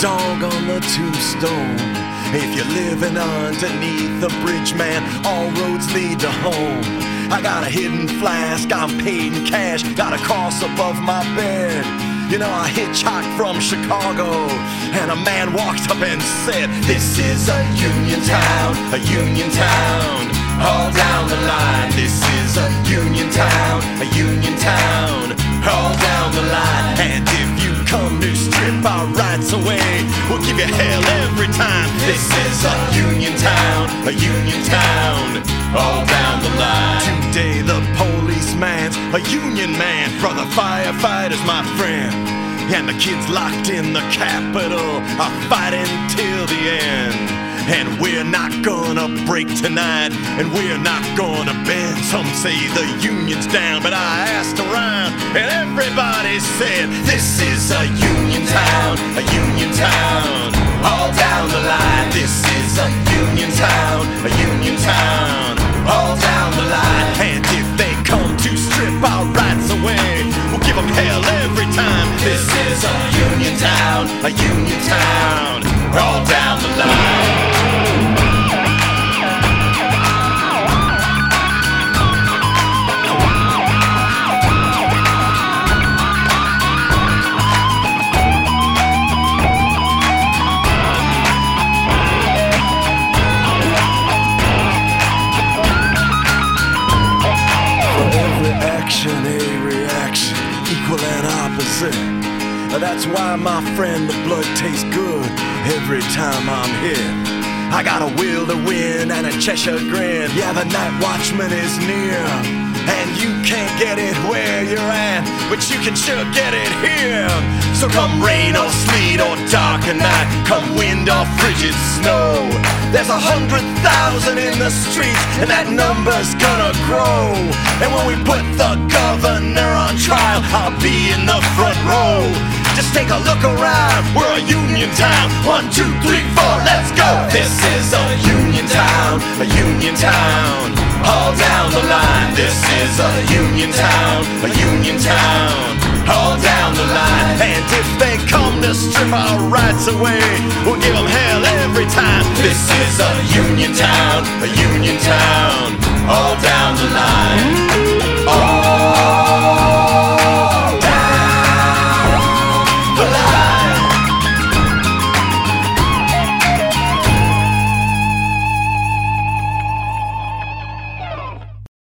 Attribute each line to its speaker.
Speaker 1: dog on the tombstone. If you're living underneath the bridge, man, all roads lead to home. I got a hidden flask, I'm paid in cash, got a cross above my bed. You know, I hitchhiked from Chicago, and a man walked up and said, This is a union town, a union town. All down the line, this is a union town, a union town. All down the line, and come to strip our rights away, we'll give you hell every time. This is a union town, a union town. All down the line. Today the policeman's a union man, brother firefighter's my friend. And the kids locked in the Capitol are fighting till the end. And we're not gonna break tonight, and we're not gonna bend. Some say the union's down, but I asked around, and everybody said, This is a union town, a union town. All down the line, this is a union town, a union town. All down the line, and if they come to strip our rights away, we'll give them hell every time. This is a union town, a union town. All down the line. That's why, my friend, the blood tastes good every time I'm here. I got a will to win and a Cheshire grin. Yeah, the night watchman is near. And you can't get it where you're at, but you can sure get it here. So come rain or sleet or dark or night, come wind or frigid snow. There's a hundred thousand in the streets, and that number's gonna grow. And when we put the governor on trial, I'll be in the front row. Just take a look around, we're a union town. One, two, three, four, let's go. This is a union town, a union town. All down the line, and if they come to strip our rights away, we'll give them hell every time. This is a union town, a union town.